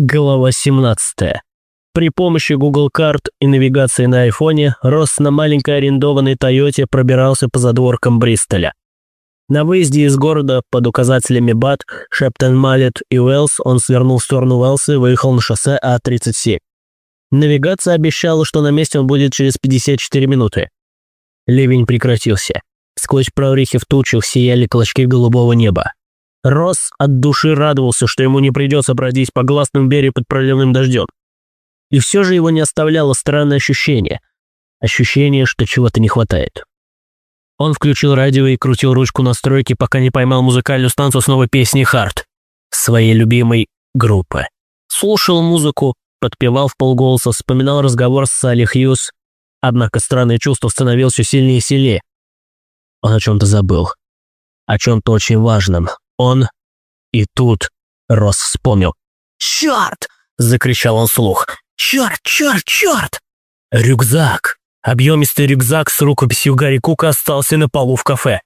Глава 17. При помощи Google карт и навигации на айфоне Росс на маленькой арендованной Тойоте пробирался по задворкам Бристоля. На выезде из города под указателями БАТ, Шептон Маллет и Уэллс он свернул в сторону Уэллса и выехал на шоссе А-37. Навигация обещала, что на месте он будет через 54 минуты. Ливень прекратился. Сквозь прорехи в тучах сияли клочки голубого неба. Росс от души радовался, что ему не придется бродить по гласным берегу под проливным дождем. И все же его не оставляло странное ощущение. Ощущение, что чего-то не хватает. Он включил радио и крутил ручку настройки, пока не поймал музыкальную станцию с новой песней «Харт» своей любимой группы. Слушал музыку, подпевал в полголоса, вспоминал разговор с Салли Хьюз, однако странное чувство становилось все сильнее и сильнее. Он о чем-то забыл. О чем-то очень важном. Он... И тут Росс вспомнил. «Черт!» — закричал он вслух. «Черт, черт, черт!» Рюкзак. Объемистый рюкзак с рукописью Гарри Кука остался на полу в кафе.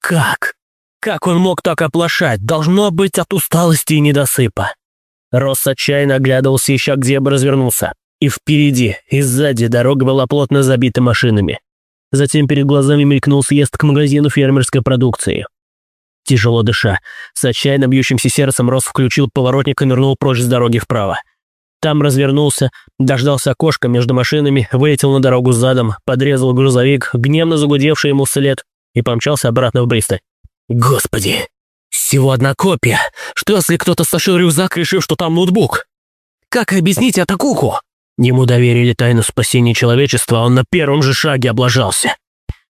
Как? Как он мог так оплошать? Должно быть от усталости и недосыпа. Росс отчаянно оглядывался, ища где бы развернулся. И впереди, и сзади дорога была плотно забита машинами. Затем перед глазами мелькнул съезд к магазину фермерской продукции. Тяжело дыша, с отчаянно бьющимся сердцем Рос включил поворотник и нырнул прочь с дороги вправо. Там развернулся, дождался окошка между машинами, вылетел на дорогу задом, подрезал грузовик, гневно загудевший ему вслед, и помчался обратно в Бристоль. «Господи! Всего одна копия! Что если кто-то стащил рюкзак, решив, что там ноутбук? Как объяснить атакуху?» Ему доверили тайну спасения человечества, а он на первом же шаге облажался.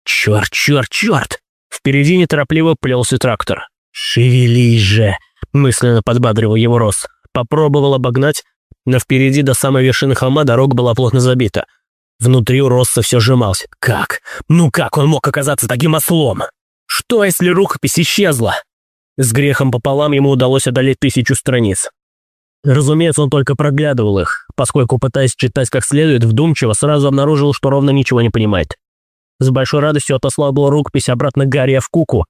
«Черт, черт, черт! Впереди неторопливо плелся трактор. «Шевелись же!» – мысленно подбадривал его Рос. Попробовал обогнать, но впереди до самой вершины холма дорога была плотно забита. Внутри у Росса все сжималось. Как? Ну как он мог оказаться таким ослом? Что, если рукопись исчезла? С грехом пополам ему удалось одолеть тысячу страниц. Разумеется, он только проглядывал их, поскольку, пытаясь читать как следует, вдумчиво сразу обнаружил, что ровно ничего не понимает. С большой радостью отослал был рукопись обратно Гарри в куку.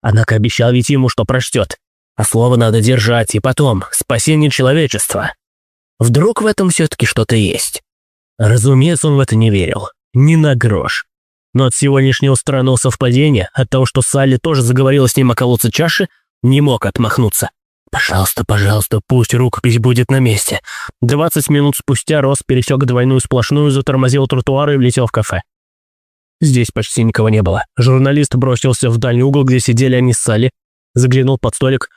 Однако обещал ведь ему, что прочтет. А слово надо держать, и потом спасение человечества. Вдруг в этом все-таки что-то есть? Разумеется, он в это не верил. Ни на грош. Но от сегодняшнего странного совпадения, от того, что Салли тоже заговорила с ним о колодце чаши, не мог отмахнуться. «Пожалуйста, пожалуйста, пусть рукопись будет на месте». Двадцать минут спустя Рос пересек двойную сплошную, затормозил тротуар и влетел в кафе. Здесь почти никого не было. Журналист бросился в дальний угол, где сидели они с Салли, заглянул под столик.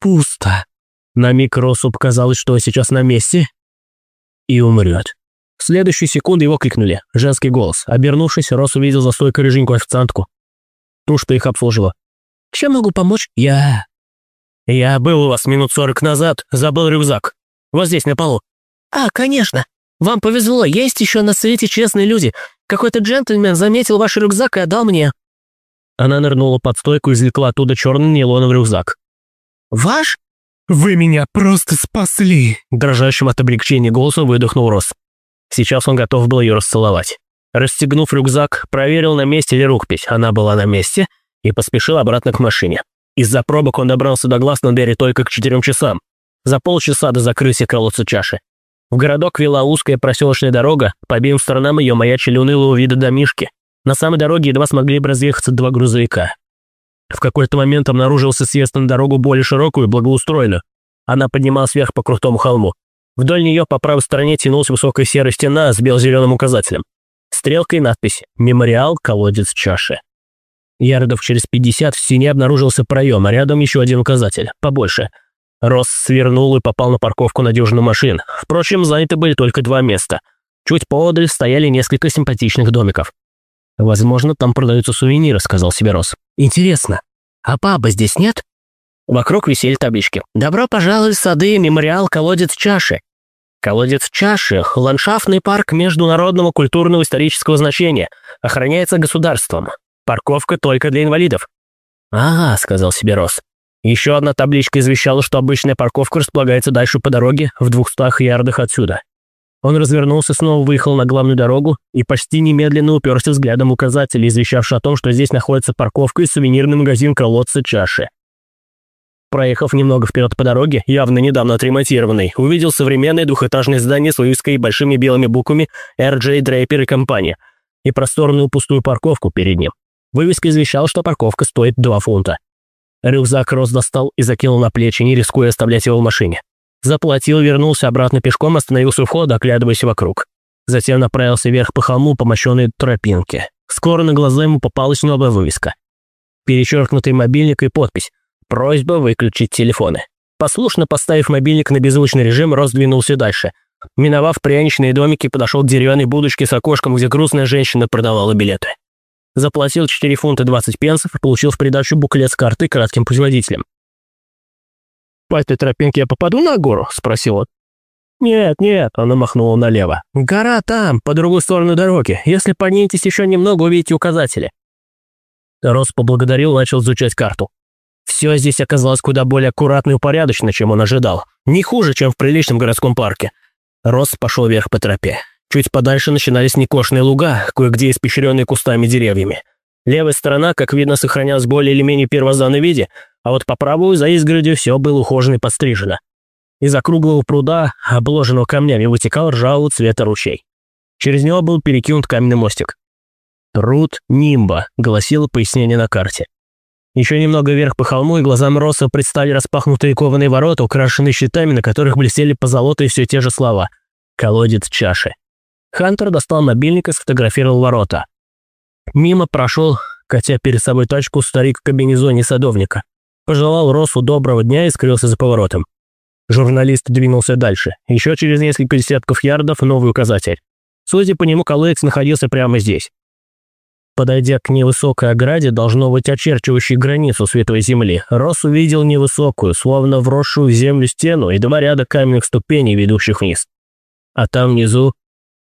Пусто. На миг Росу показалось, что сейчас на месте и умрет. В следующую секунду его крикнули. Женский голос. Обернувшись, Рос увидел за стойкой рыженькую официантку. Ту, что их обслуживала. «Чем могу помочь?» «Я...» «Я был у вас минут сорок назад, забыл рюкзак. Вот здесь, на полу». «А, конечно. Вам повезло, есть еще на свете честные люди. Какой-то джентльмен заметил ваш рюкзак и отдал мне». Она нырнула под стойку и извлекла оттуда черный нейлоновый рюкзак. «Ваш?» «Вы меня просто спасли!» Дрожащим от облегчения голосом выдохнул Рос. Сейчас он готов был ее расцеловать. Расстегнув рюкзак, проверил, на месте ли рукопись. Она была на месте и поспешил обратно к машине. Из-за пробок он добрался до глаз на двери только к четырем часам. За полчаса до закрытия колодца чаши. В городок вела узкая проселочная дорога, по обеим сторонам ее маячили унылого вида домишки. На самой дороге едва смогли бы разъехаться два грузовика. В какой-то момент обнаружился съезд на дорогу более широкую и благоустроенную. Она поднималась вверх по крутому холму. Вдоль нее по правой стороне тянулась высокая серая стена с бело-зеленым указателем. Стрелка и надпись «Мемориал, колодец, чаши». Ярдов через 50 в стене обнаружился проем, а рядом еще один указатель, побольше – Росс свернул и попал на парковку надежных машин. Впрочем, заняты были только два места. Чуть поодаль стояли несколько симпатичных домиков. «Возможно, там продаются сувениры», — сказал себе Росс. «Интересно, а паба здесь нет?» Вокруг висели таблички. «Добро пожаловать в сады, мемориал, колодец чаши». Колодец чаши – ландшафтный парк международного культурного исторического значения, охраняется государством. Парковка только для инвалидов. «Ага», – сказал себе Росс. Еще одна табличка извещала, что обычная парковка располагается дальше по дороге, в двухстах ярдах отсюда. Он развернулся, снова выехал на главную дорогу и почти немедленно уперся взглядом указателя, извещавший о том, что здесь находится парковка и сувенирный магазин колодца чаши. Проехав немного вперед по дороге, явно недавно отремонтированной, увидел современное двухэтажное здание с вывеской и большими белыми буквами RJ Draper и компания и просторную пустую парковку перед ним. Вывеска извещала, что парковка стоит 2 фунта. Рюкзак Рос достал и закинул на плечи, не рискуя оставлять его в машине. Заплатил, вернулся обратно пешком, остановился у входа, оглядываясь вокруг. Затем направился вверх по холму по мощенной тропинке. Скоро на глаза ему попалась новая вывеска. Перечеркнутый мобильник и подпись «Просьба выключить телефоны». Послушно поставив мобильник на беззвучный режим, Рос двинулся дальше. Миновав пряничные домики, подошел к деревянной будочке с окошком, где грустная женщина продавала билеты. Заплатил 4 фунта 20 пенсов и получил в придачу буклет с картой кратким путеводителем. «По этой тропинке я попаду на гору?» – спросил он. «Нет, нет», – она махнула налево. «Гора там, по другую сторону дороги. Если подниметесь еще немного, увидите указатели». Рос поблагодарил и начал изучать карту. Все здесь оказалось куда более аккуратно и упорядочено, чем он ожидал. Не хуже, чем в приличном городском парке. Рос пошел вверх по тропе. Чуть подальше начинались некошенные луга, кое-где испещренные кустами и деревьями. Левая сторона, как видно, сохранялась более или менее первозданном виде, а вот по правую за изгородью все было ухожено и подстрижено. Из округлого пруда, обложенного камнями, вытекал ржавого цвета ручей. Через него был перекинут каменный мостик. «Труд Нимба», — гласило пояснение на карте. Еще немного вверх по холму, и глазам Росса предстали распахнутые кованые ворота, украшенные щитами, на которых блестели позолотые все те же слова. «Колодец чаши». Хантер достал мобильник и сфотографировал ворота. Мимо прошел, катя перед собой тачку, старик в комбинезоне садовника. Пожелал Росу доброго дня и скрылся за поворотом. Журналист двинулся дальше. Еще через несколько десятков ярдов новый указатель. Судя по нему, колодец находился прямо здесь. Подойдя к невысокой ограде, должно быть очерчивающей границу Святой Земли, Рос увидел невысокую, словно вросшую в землю стену и два ряда каменных ступеней, ведущих вниз. А там внизу –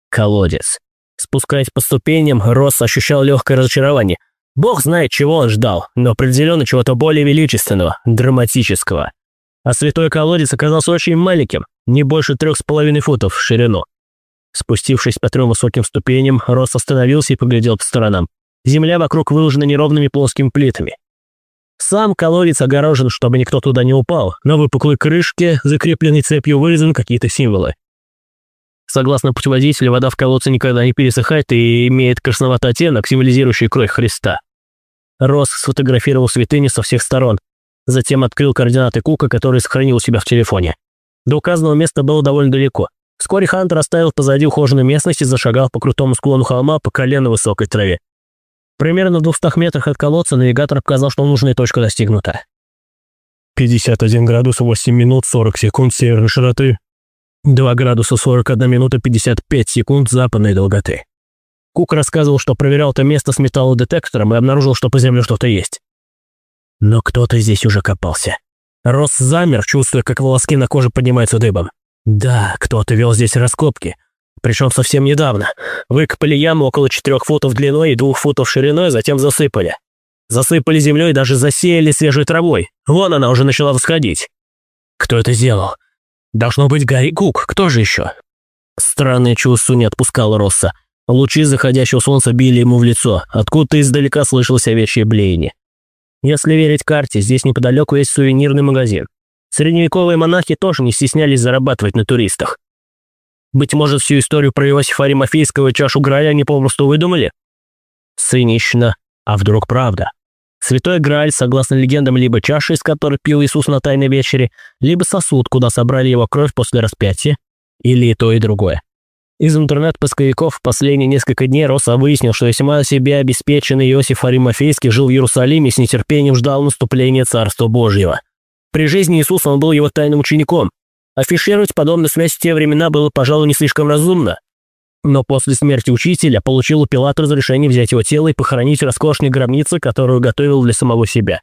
колодец. Спускаясь по ступеням, Рос ощущал легкое разочарование. Бог знает, чего он ждал, но определенно чего-то более величественного, драматического. А святой колодец оказался очень маленьким, не больше трех с половиной футов в ширину. Спустившись по трем высоким ступеням, Рос остановился и поглядел по сторонам. Земля вокруг выложена неровными плоскими плитами. Сам колодец огорожен, чтобы никто туда не упал. На выпуклой крышке, закрепленной цепью, вырезаны какие-то символы. Согласно путеводителю, вода в колодце никогда не пересыхает и имеет красноватый оттенок, символизирующий кровь Христа. Росс сфотографировал святыни со всех сторон. Затем открыл координаты Кука, который сохранил у себя в телефоне. До указанного места было довольно далеко. Вскоре Хантер оставил позади ухоженную местность и зашагал по крутому склону холма по колено высокой траве. Примерно в 200 метрах от колодца навигатор показал, что нужная точка достигнута. 51 градус 8 минут 40 секунд северной широты, 2 градуса 41 минута 55 секунд западной долготы. Кук рассказывал, что проверял это место с металлодетектором и обнаружил, что по земле что-то есть. Но кто-то здесь уже копался. Рос замер, чувствуя, как волоски на коже поднимаются дыбом. Да, кто-то вел здесь раскопки – причем совсем недавно. Выкопали яму около четырех футов длиной и двух футов шириной, затем засыпали. Засыпали землей и даже засеяли свежей травой. Вон она уже начала восходить. Кто это сделал? Должно быть Гарри Кук, кто же еще? Странное чувство не отпускало Росса. Лучи заходящего солнца били ему в лицо, откуда-то издалека слышалось овечье блеяние. Если верить карте, здесь неподалеку есть сувенирный магазин. Средневековые монахи тоже не стеснялись зарабатывать на туристах. Быть может, всю историю про Иосифа Аримофейского чашу Граля они попросту выдумали? Цинично. А вдруг правда? Святой Грааль, согласно легендам, либо чаша, из которой пил Иисус на Тайной вечере, либо сосуд, куда собрали его кровь после распятия, или и то, и другое. Из интернет-поисковиков в последние несколько дней Роса выяснил, что весьма себе обеспеченный Иосиф Аримофейский жил в Иерусалиме и с нетерпением ждал наступления Царства Божьего. При жизни Иисуса он был его тайным учеником, Афишировать подобную связь в те времена было, пожалуй, не слишком разумно. Но после смерти учителя получил у Пилата разрешение взять его тело и похоронить в роскошной гробнице, которую готовил для самого себя.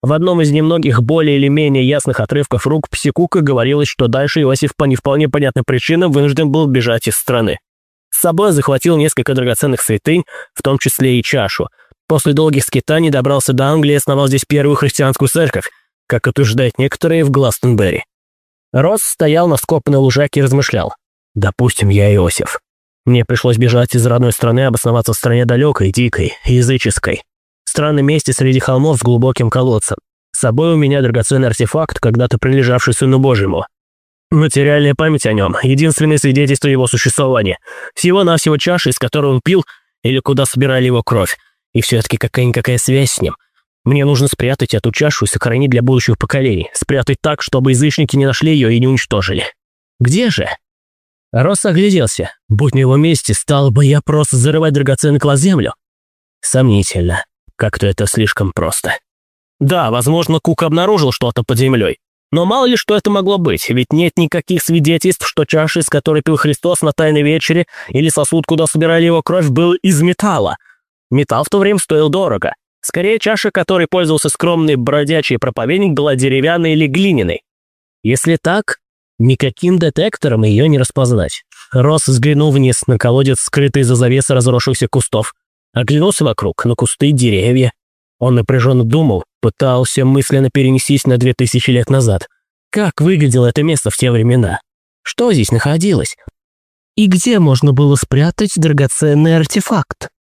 В одном из немногих более или менее ясных отрывков рук Псикука говорилось, что дальше Иосиф по не вполне понятным причинам вынужден был бежать из страны. С собой захватил несколько драгоценных святынь, в том числе и чашу. После долгих скитаний добрался до Англии и основал здесь первую христианскую церковь, как утверждают некоторые в Гластенберри. Росс стоял на скопанной лужайке и размышлял. «Допустим, я Иосиф. Мне пришлось бежать из родной страны, обосноваться в стране далекой, дикой, языческой. В странном месте среди холмов с глубоким колодцем. С собой у меня драгоценный артефакт, когда-то прилежавший Сыну Божьему. Материальная память о нем – единственное свидетельство его существования. Всего-навсего чаша, из которой он пил, или куда собирали его кровь. И все-таки какая-никакая связь с ним. Мне нужно спрятать эту чашу и сохранить для будущих поколений. Спрятать так, чтобы язычники не нашли ее и не уничтожили. Где же? Росс огляделся. Будь на его месте, стал бы я просто зарывать драгоценный класс землю. Сомнительно. Как-то это слишком просто. Да, возможно, Кук обнаружил что-то под землей. Но мало ли что это могло быть, ведь нет никаких свидетельств, что чаша, из которой пил Христос на Тайной вечере, или сосуд, куда собирали его кровь, был из металла. Металл в то время стоил дорого. Скорее, чаша, которой пользовался скромный бродячий проповедник, была деревянной или глиняной. Если так, никаким детектором ее не распознать. Росс взглянул вниз на колодец, скрытый за завесой разросшихся кустов. Оглянулся вокруг, на кусты, деревья. Он напряженно думал, пытался мысленно перенестись на две тысячи лет назад. Как выглядело это место в те времена? Что здесь находилось? И где можно было спрятать драгоценный артефакт?